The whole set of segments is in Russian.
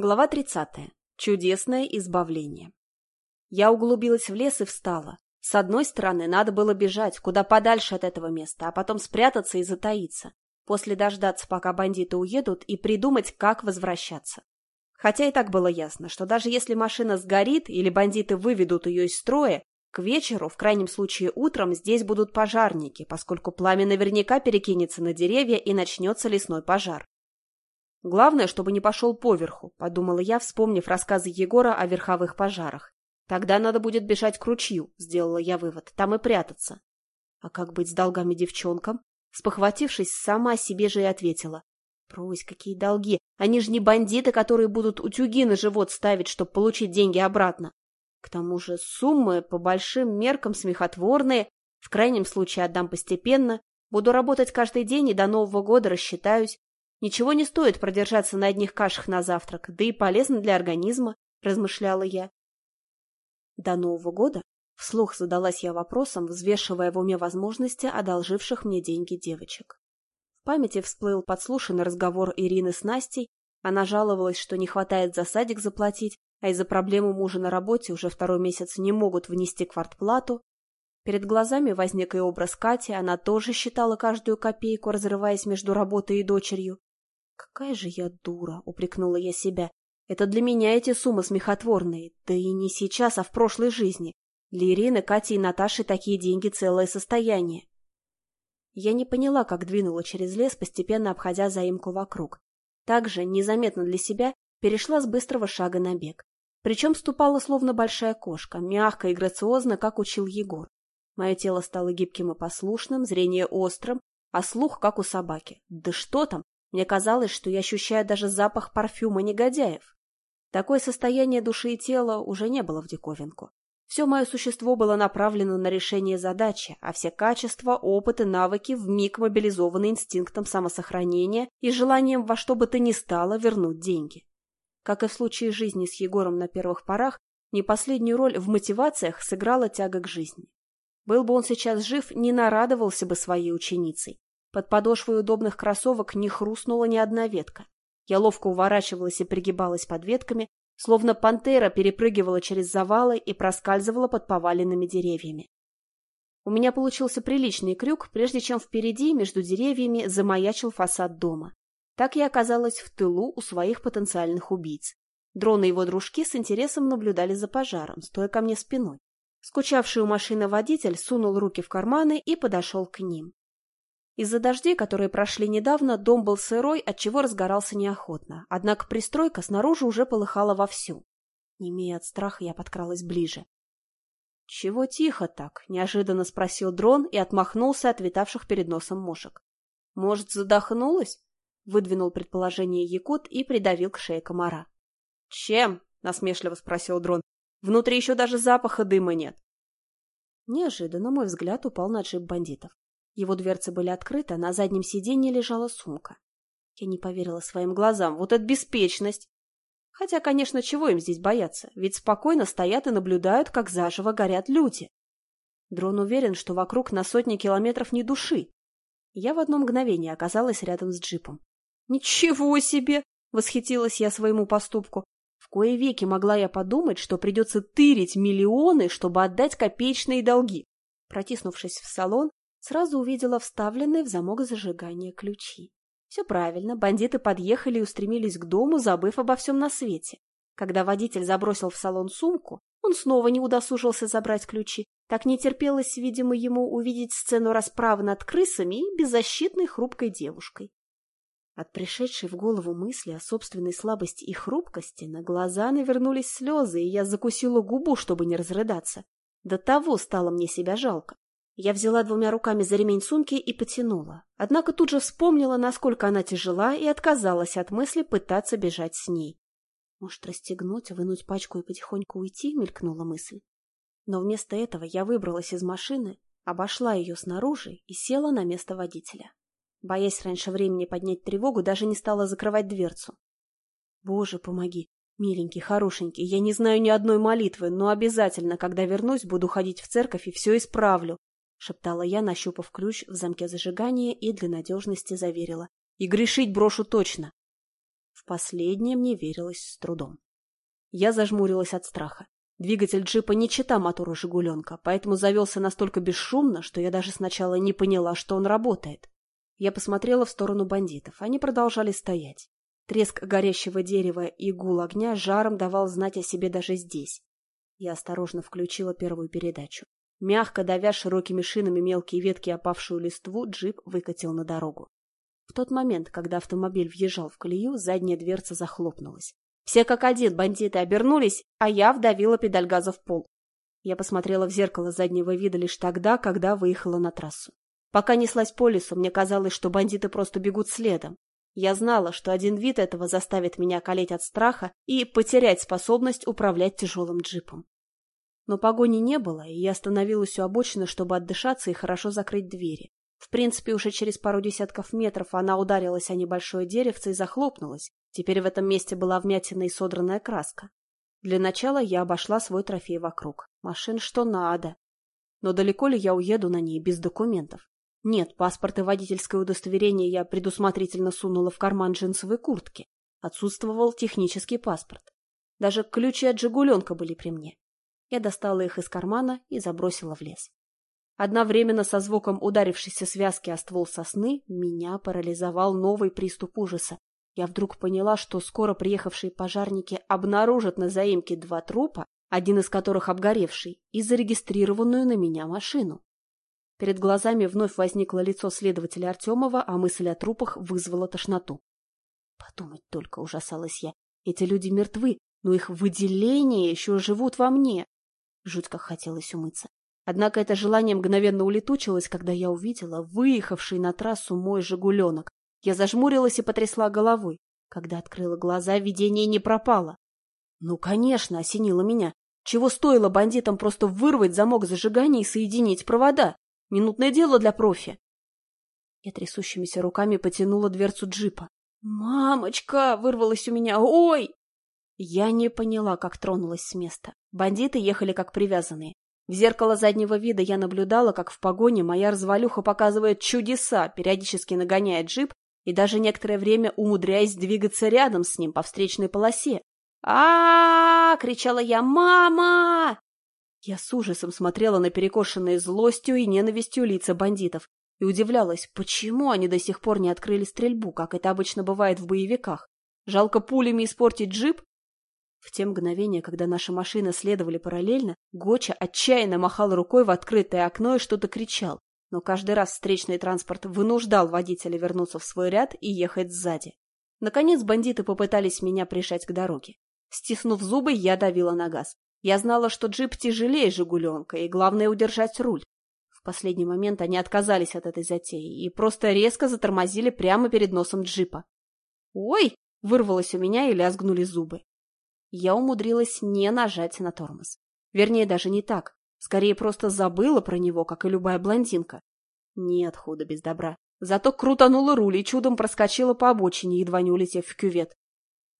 Глава 30. Чудесное избавление. Я углубилась в лес и встала. С одной стороны, надо было бежать куда подальше от этого места, а потом спрятаться и затаиться. После дождаться, пока бандиты уедут, и придумать, как возвращаться. Хотя и так было ясно, что даже если машина сгорит или бандиты выведут ее из строя, к вечеру, в крайнем случае утром, здесь будут пожарники, поскольку пламя наверняка перекинется на деревья и начнется лесной пожар. Главное, чтобы не пошел поверху, подумала я, вспомнив рассказы Егора о верховых пожарах. Тогда надо будет бежать к ручью, сделала я вывод, там и прятаться. А как быть с долгами девчонкам? Спохватившись, сама себе же и ответила. Брось, какие долги? Они же не бандиты, которые будут утюги на живот ставить, чтобы получить деньги обратно. К тому же суммы по большим меркам смехотворные, в крайнем случае отдам постепенно, буду работать каждый день и до Нового года рассчитаюсь, Ничего не стоит продержаться на одних кашах на завтрак, да и полезно для организма, размышляла я. До Нового года вслух задалась я вопросом, взвешивая в уме возможности одолживших мне деньги девочек. В памяти всплыл подслушанный разговор Ирины с Настей. Она жаловалась, что не хватает за садик заплатить, а из-за проблемы мужа на работе уже второй месяц не могут внести квартплату. Перед глазами возник и образ Кати, она тоже считала каждую копейку, разрываясь между работой и дочерью. «Какая же я дура!» — упрекнула я себя. «Это для меня эти суммы смехотворные, да и не сейчас, а в прошлой жизни. Для Ирины, Кати и Наташи такие деньги — целое состояние». Я не поняла, как двинула через лес, постепенно обходя заимку вокруг. Также, незаметно для себя, перешла с быстрого шага на бег. Причем ступала словно большая кошка, мягко и грациозно, как учил Егор. Мое тело стало гибким и послушным, зрение острым, а слух, как у собаки. Да что там, мне казалось, что я ощущаю даже запах парфюма негодяев. Такое состояние души и тела уже не было в диковинку. Все мое существо было направлено на решение задачи, а все качества, опыт и навыки вмиг мобилизованы инстинктом самосохранения и желанием во что бы то ни стало вернуть деньги. Как и в случае жизни с Егором на первых порах, не последнюю роль в мотивациях сыграла тяга к жизни. Был бы он сейчас жив, не нарадовался бы своей ученицей. Под подошвой удобных кроссовок не хрустнула ни одна ветка. Я ловко уворачивалась и пригибалась под ветками, словно пантера перепрыгивала через завалы и проскальзывала под поваленными деревьями. У меня получился приличный крюк, прежде чем впереди, между деревьями, замаячил фасад дома. Так я оказалась в тылу у своих потенциальных убийц. Дрон и его дружки с интересом наблюдали за пожаром, стоя ко мне спиной. Скучавший у машины водитель сунул руки в карманы и подошел к ним. Из-за дождей, которые прошли недавно, дом был сырой, отчего разгорался неохотно. Однако пристройка снаружи уже полыхала вовсю. Не имея от страха, я подкралась ближе. — Чего тихо так? — неожиданно спросил дрон и отмахнулся от витавших перед носом мошек. — Может, задохнулась? — выдвинул предположение Якут и придавил к шее комара. — Чем? — насмешливо спросил дрон. — Внутри еще даже запаха дыма нет. Неожиданно мой взгляд упал на джип бандитов. Его дверцы были открыты, а на заднем сиденье лежала сумка. Я не поверила своим глазам. Вот это беспечность! Хотя, конечно, чего им здесь бояться? Ведь спокойно стоят и наблюдают, как заживо горят люди. Дрон уверен, что вокруг на сотни километров ни души. Я в одно мгновение оказалась рядом с джипом. «Ничего себе!» — восхитилась я своему поступку. В кое веки могла я подумать, что придется тырить миллионы, чтобы отдать копеечные долги. Протиснувшись в салон, сразу увидела вставленные в замок зажигания ключи. Все правильно, бандиты подъехали и устремились к дому, забыв обо всем на свете. Когда водитель забросил в салон сумку, он снова не удосужился забрать ключи. Так не терпелось, видимо, ему увидеть сцену расправы над крысами и беззащитной хрупкой девушкой. От пришедшей в голову мысли о собственной слабости и хрупкости на глаза навернулись слезы, и я закусила губу, чтобы не разрыдаться. До того стало мне себя жалко. Я взяла двумя руками за ремень сумки и потянула. Однако тут же вспомнила, насколько она тяжела, и отказалась от мысли пытаться бежать с ней. Может, расстегнуть, вынуть пачку и потихоньку уйти, мелькнула мысль. Но вместо этого я выбралась из машины, обошла ее снаружи и села на место водителя. Боясь раньше времени поднять тревогу, даже не стала закрывать дверцу. Боже, помоги, миленький, хорошенький, я не знаю ни одной молитвы, но обязательно, когда вернусь, буду ходить в церковь и все исправлю. — шептала я, нащупав ключ в замке зажигания и для надежности заверила. «И грешить брошу точно!» В последнее мне верилось с трудом. Я зажмурилась от страха. Двигатель джипа не чита мотора «Жигуленка», поэтому завелся настолько бесшумно, что я даже сначала не поняла, что он работает. Я посмотрела в сторону бандитов. Они продолжали стоять. Треск горящего дерева и гул огня жаром давал знать о себе даже здесь. Я осторожно включила первую передачу. Мягко давя широкими шинами мелкие ветки опавшую листву, джип выкатил на дорогу. В тот момент, когда автомобиль въезжал в колею, задняя дверца захлопнулась. Все как один бандиты обернулись, а я вдавила педаль газа в пол. Я посмотрела в зеркало заднего вида лишь тогда, когда выехала на трассу. Пока неслась по лесу, мне казалось, что бандиты просто бегут следом. Я знала, что один вид этого заставит меня колеть от страха и потерять способность управлять тяжелым джипом. Но погони не было, и я остановилась у обочины, чтобы отдышаться и хорошо закрыть двери. В принципе, уже через пару десятков метров она ударилась о небольшое деревце и захлопнулась, Теперь в этом месте была вмятина и содранная краска. Для начала я обошла свой трофей вокруг. Машин что надо. Но далеко ли я уеду на ней без документов? Нет, паспорт и водительское удостоверение я предусмотрительно сунула в карман джинсовой куртки. Отсутствовал технический паспорт. Даже ключи от «Жигуленка» были при мне. Я достала их из кармана и забросила в лес. Одновременно со звуком ударившейся связки о ствол сосны меня парализовал новый приступ ужаса. Я вдруг поняла, что скоро приехавшие пожарники обнаружат на заимке два трупа, один из которых обгоревший, и зарегистрированную на меня машину. Перед глазами вновь возникло лицо следователя Артемова, а мысль о трупах вызвала тошноту. Подумать только, ужасалась я. Эти люди мертвы, но их выделения еще живут во мне. Жуть как хотелось умыться. Однако это желание мгновенно улетучилось, когда я увидела выехавший на трассу мой «Жигуленок». Я зажмурилась и потрясла головой. Когда открыла глаза, видение не пропало. Ну, конечно, осенило меня. Чего стоило бандитам просто вырвать замок зажигания и соединить провода? Минутное дело для профи. Я трясущимися руками потянула дверцу джипа. «Мамочка!» — вырвалась у меня. «Ой!» Я не поняла, как тронулась с места. Бандиты ехали как привязанные. В зеркало заднего вида я наблюдала, как в погоне моя развалюха показывает чудеса, периодически нагоняя джип и даже некоторое время умудряясь двигаться рядом с ним по встречной полосе. а, кричала я «Мама!». Я с ужасом смотрела на перекошенные злостью и ненавистью лица бандитов и удивлялась, почему они до сих пор не открыли стрельбу, как это обычно бывает в боевиках. Жалко пулями испортить джип? В те мгновения, когда наши машины следовали параллельно, Гоча отчаянно махал рукой в открытое окно и что-то кричал но каждый раз встречный транспорт вынуждал водителя вернуться в свой ряд и ехать сзади. Наконец бандиты попытались меня прижать к дороге. Стиснув зубы, я давила на газ. Я знала, что джип тяжелее «Жигуленка», и главное — удержать руль. В последний момент они отказались от этой затеи и просто резко затормозили прямо перед носом джипа. «Ой!» — вырвалось у меня и лязгнули зубы. Я умудрилась не нажать на тормоз. Вернее, даже не так. Скорее, просто забыла про него, как и любая блондинка. Нет худа без добра. Зато крутанула руль и чудом проскочила по обочине, едва не улетев в кювет.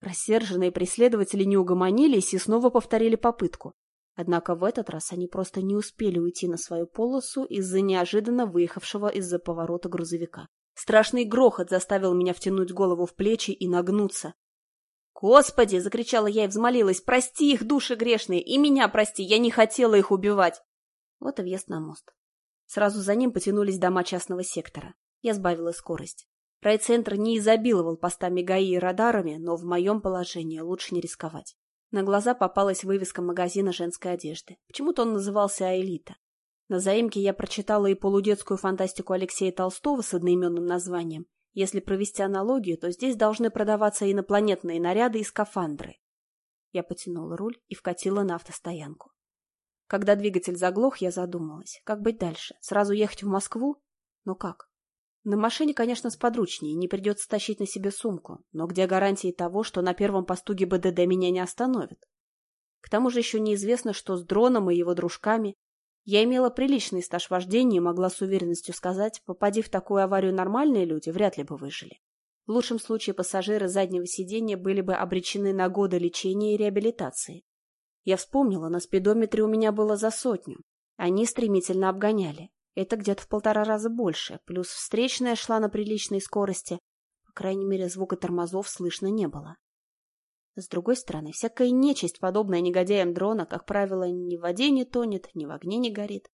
Рассерженные преследователи не угомонились и снова повторили попытку. Однако в этот раз они просто не успели уйти на свою полосу из-за неожиданно выехавшего из-за поворота грузовика. Страшный грохот заставил меня втянуть голову в плечи и нагнуться. «Господи!» — закричала я и взмолилась. «Прости их, души грешные! И меня прости! Я не хотела их убивать!» Вот и въезд на мост. Сразу за ним потянулись дома частного сектора. Я сбавила скорость. Райцентр не изобиловал постами ГАИ и радарами, но в моем положении лучше не рисковать. На глаза попалась вывеска магазина женской одежды. Почему-то он назывался «Аэлита». На заимке я прочитала и полудетскую фантастику Алексея Толстого с одноименным названием, если провести аналогию, то здесь должны продаваться инопланетные наряды и скафандры. Я потянула руль и вкатила на автостоянку. Когда двигатель заглох, я задумалась, как быть дальше? Сразу ехать в Москву? Но как? На машине, конечно, сподручнее, не придется тащить на себе сумку, но где гарантии того, что на первом посту ГИБДД меня не остановят? К тому же еще неизвестно, что с дроном и его дружками, я имела приличный стаж вождения и могла с уверенностью сказать, попади в такую аварию нормальные люди, вряд ли бы выжили. В лучшем случае пассажиры заднего сиденья были бы обречены на годы лечения и реабилитации. Я вспомнила, на спидометре у меня было за сотню. Они стремительно обгоняли. Это где-то в полтора раза больше, плюс встречная шла на приличной скорости. крайней мере, звука тормозов слышно не было. С другой стороны, всякая нечисть, подобная негодяям дрона, как правило, ни в воде не тонет, ни в огне не горит.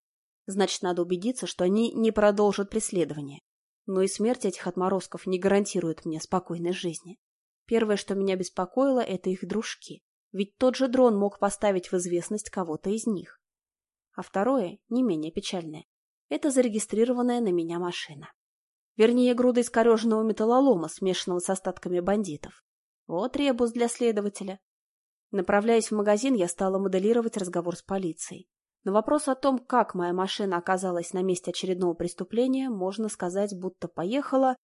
Значит, надо убедиться, что они не продолжат преследование. Но и смерть этих отморозков не гарантирует мне спокойной жизни. Первое, что меня беспокоило, это их дружки. Ведь тот же дрон мог поставить в известность кого-то из них. А второе, не менее печальное, это зарегистрированная на меня машина. Вернее, груда искореженного металлолома, смешанного с остатками бандитов. Вот ребус для следователя. Направляясь в магазин, я стала моделировать разговор с полицией. На вопрос о том, как моя машина оказалась на месте очередного преступления, можно сказать, будто поехала...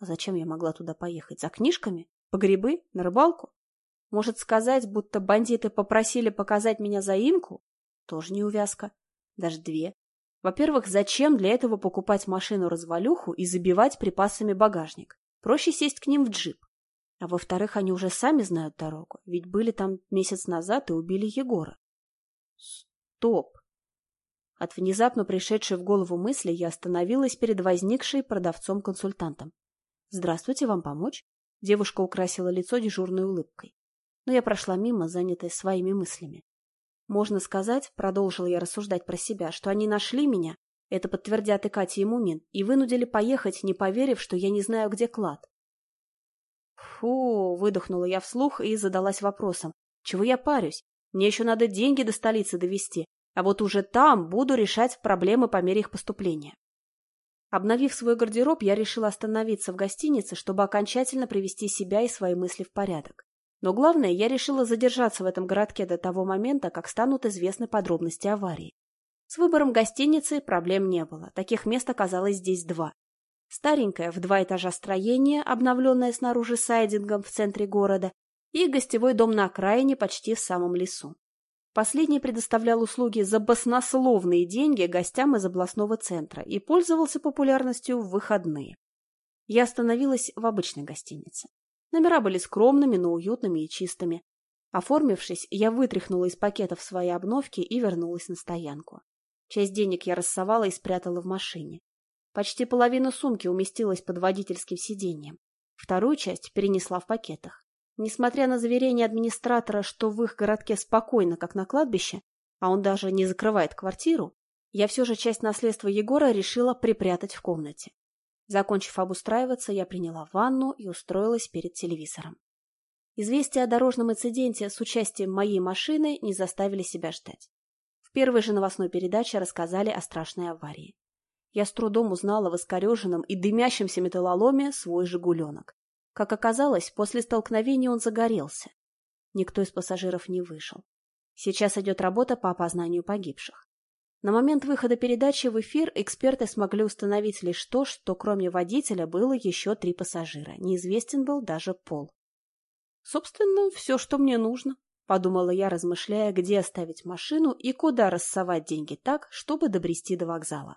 А зачем я могла туда поехать? За книжками? По грибы? На рыбалку? Может сказать, будто бандиты попросили показать меня заимку? Тоже неувязка. Даже две. Во-первых, зачем для этого покупать машину-развалюху и забивать припасами багажник? Проще сесть к ним в джип. А во-вторых, они уже сами знают дорогу, ведь были там месяц назад и убили Егора. Стоп! От внезапно пришедшей в голову мысли я остановилась перед возникшей продавцом-консультантом. «Здравствуйте, вам помочь?» Девушка украсила лицо дежурной улыбкой. Но я прошла мимо, занятая своими мыслями. Можно сказать, продолжила я рассуждать про себя, что они нашли меня, это подтвердят и Катя и Мумин, и вынудили поехать, не поверив, что я не знаю, где клад. Фу, выдохнула я вслух и задалась вопросом. Чего я парюсь? Мне еще надо деньги до столицы довести, а вот уже там буду решать проблемы по мере их поступления. Обновив свой гардероб, я решила остановиться в гостинице, чтобы окончательно привести себя и свои мысли в порядок. Но главное, я решила задержаться в этом городке до того момента, как станут известны подробности аварии. С выбором гостиницы проблем не было, таких мест оказалось здесь два. Старенькое в два этажа строение, обновленное снаружи сайдингом в центре города, и гостевой дом на окраине почти в самом лесу. Последний предоставлял услуги за баснословные деньги гостям из областного центра и пользовался популярностью в выходные. Я остановилась в обычной гостинице. Номера были скромными, но уютными и чистыми. Оформившись, я вытряхнула из пакетов свои обновки и вернулась на стоянку. Часть денег я рассовала и спрятала в машине. Почти половина сумки уместилась под водительским сиденьем. Вторую часть перенесла в пакетах. Несмотря на заверение администратора, что в их городке спокойно, как на кладбище, а он даже не закрывает квартиру, я все же часть наследства Егора решила припрятать в комнате. Закончив обустраиваться, я приняла ванну и устроилась перед телевизором. Известия о дорожном инциденте с участием моей машины не заставили себя ждать. В первой же новостной передаче рассказали о страшной аварии. Я с трудом узнала в искореженном и дымящемся металлоломе свой «Жигуленок». Как оказалось, после столкновения он загорелся. Никто из пассажиров не вышел. Сейчас идет работа по опознанию погибших. На момент выхода передачи в эфир эксперты смогли установить лишь то, что кроме водителя было еще три пассажира. Неизвестен был даже пол. «Собственно, все, что мне нужно», — подумала я, размышляя, где оставить машину и куда рассовать деньги так, чтобы добрести до вокзала.